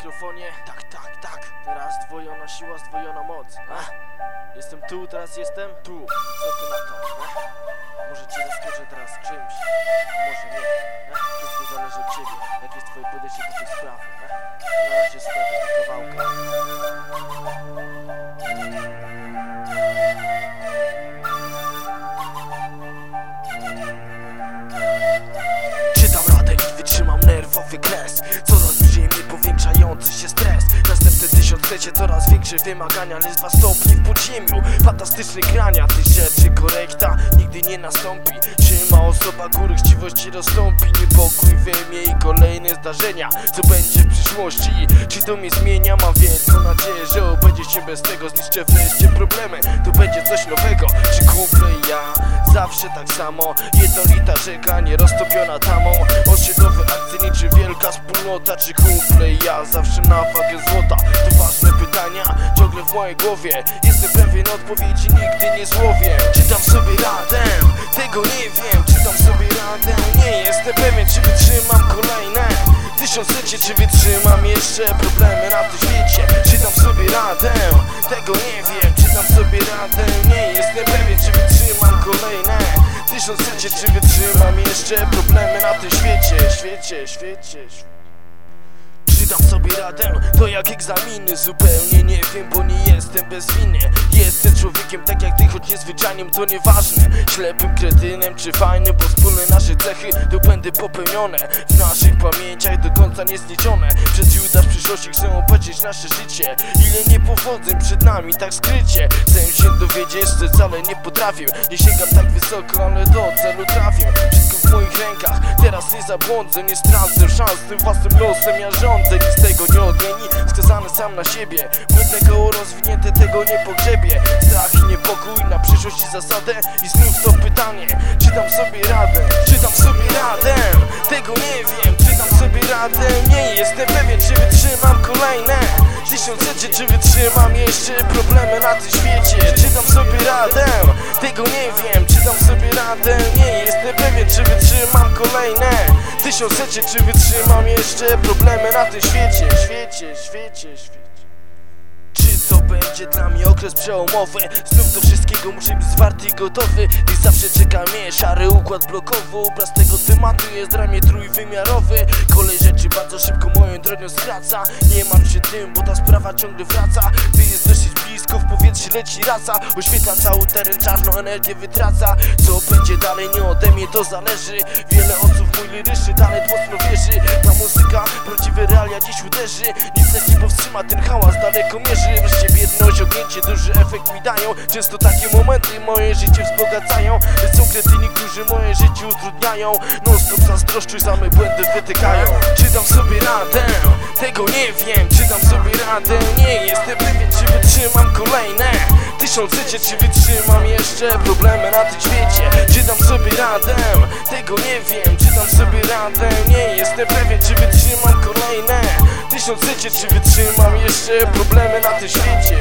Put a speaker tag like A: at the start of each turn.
A: mikrofonie. Tak, tak, tak. Teraz zdwojona siła, zdwojona moc. Ach, jestem tu, teraz jestem tu. Co ty na to? Ach, może cię zaskoczę teraz czymś, może nie. Ach, wszystko zależy od ciebie. Jak jest twoje podejście do tej tysiąclecie coraz większe wymagania Liczba stopni w podziemiu Fantastyczne grania Tych rzeczy korekta nigdy nie nastąpi. Czy ma osoba góry chciwości rozstąpi. Niepokój we mnie i kolejne zdarzenia Co będzie w przyszłości? Czy to mnie zmienia? Mam wielką nadzieję, że obędzie się bez tego. Zniszczę wreszcie problemy. To będzie coś nowego. Czy kumple ja Zawsze tak samo Jednolita rzeka, nieroztopiona tamą Osiedlowe akcje niczym wielka wspólnota Czy kumple ja zawsze na wagę złota To ważne pytania, ciągle w mojej głowie Jestem pewien odpowiedzi, nigdy nie złowię Czy dam sobie radę? Tego nie wiem Czy dam sobie radę? Nie jestem pewien, czy wytrzymam kolejne Tysiąclecie, czy wytrzymam jeszcze problemy na tym świecie Czy dam sobie radę? Tego nie wiem Czy dam sobie radę? Nie jestem pewien, czy wytrzymam Tysiąclecie, czy wytrzymam jeszcze problemy na tym świecie Świecie, świecie, świecie czy dam sobie radę? Jak egzaminy Zupełnie nie wiem, bo nie jestem bezwinny Jestem człowiekiem tak jak ty, choć niezwyczajnym to nieważne. Ślepym kretynem czy fajnym, bo wspólne nasze cechy To będę popełnione. W naszych pamięciach do końca niezliczone Przez Juda w przyszłości chcę opatrzyć nasze życie. Ile niepowodzeń przed nami tak skrycie. Chcę się dowiedzieć, że wcale nie potrafię. Nie sięgam tak wysoko, ale do celu trafię. Wszystko w moich rękach, teraz nie zabłądzę. Nie stracę szans, tym własnym losem ja rządzę. Nic z tego nie odmieni, skazany sam na siebie Błędne koło rozwinięte, tego nie pogrzebie Strach i niepokój na przyszłość i zasadę I znów to pytanie, czy dam sobie radę? Czy dam sobie radę? Tego nie wiem, czy dam sobie radę? Nie jestem pewien, czy wytrzymam kolejne Tysiąclecie, czy wytrzymam jeszcze problemy na tym świecie? Czy dam sobie radę? Tego nie wiem, czy dam sobie radę? Nie jestem pewien, czy wytrzymam kolejne Tysiąclecie, czy wytrzymam jeszcze problemy na tym świecie? Świecie, świecie, świecie. Czy to będzie dla mnie okres przełomowy? Znów do wszystkiego muszę być zwarty i gotowy. Gdy zawsze czeka mnie szary układ blokowy. Obraz tego tematu jest dla mnie trójwymiarowy. Kolej rzeczy bardzo szybko moją drogę skraca. Nie martw się tym, bo ta sprawa ciągle wraca. Gdy jest dosyć blisko, w leci raca Oświetla cały teren, czarną energię wytraca. Co będzie dalej, nie ode mnie to zależy. Wiele osób mój liryczny talent mocno wierzy. Ta muzyka, prawdziwe realia dziś uderzy. Nic nie powstrzyma, ten hałas daleko mierzy. Wreszcie biedne osiągnięcie, duży efekt mi dają. Często takie momenty moje życie wzbogacają. Lecz są kretyni, którzy moje życie utrudniają. Non stop zazdroszczu i same błędy wytykają. Czy dam sobie radę? Tego nie wiem Czy dam sobie radę? Nie jestem pewien, czy wytrzymam kolejne Tysiąclecie, czy wytrzymam jeszcze problemy na tym świecie Czy dam sobie radę? Tego nie wiem Czy dam sobie radę? Nie jestem pewien, czy wytrzymam kolejne Tysiąclecie, czy wytrzymam jeszcze problemy na tym świecie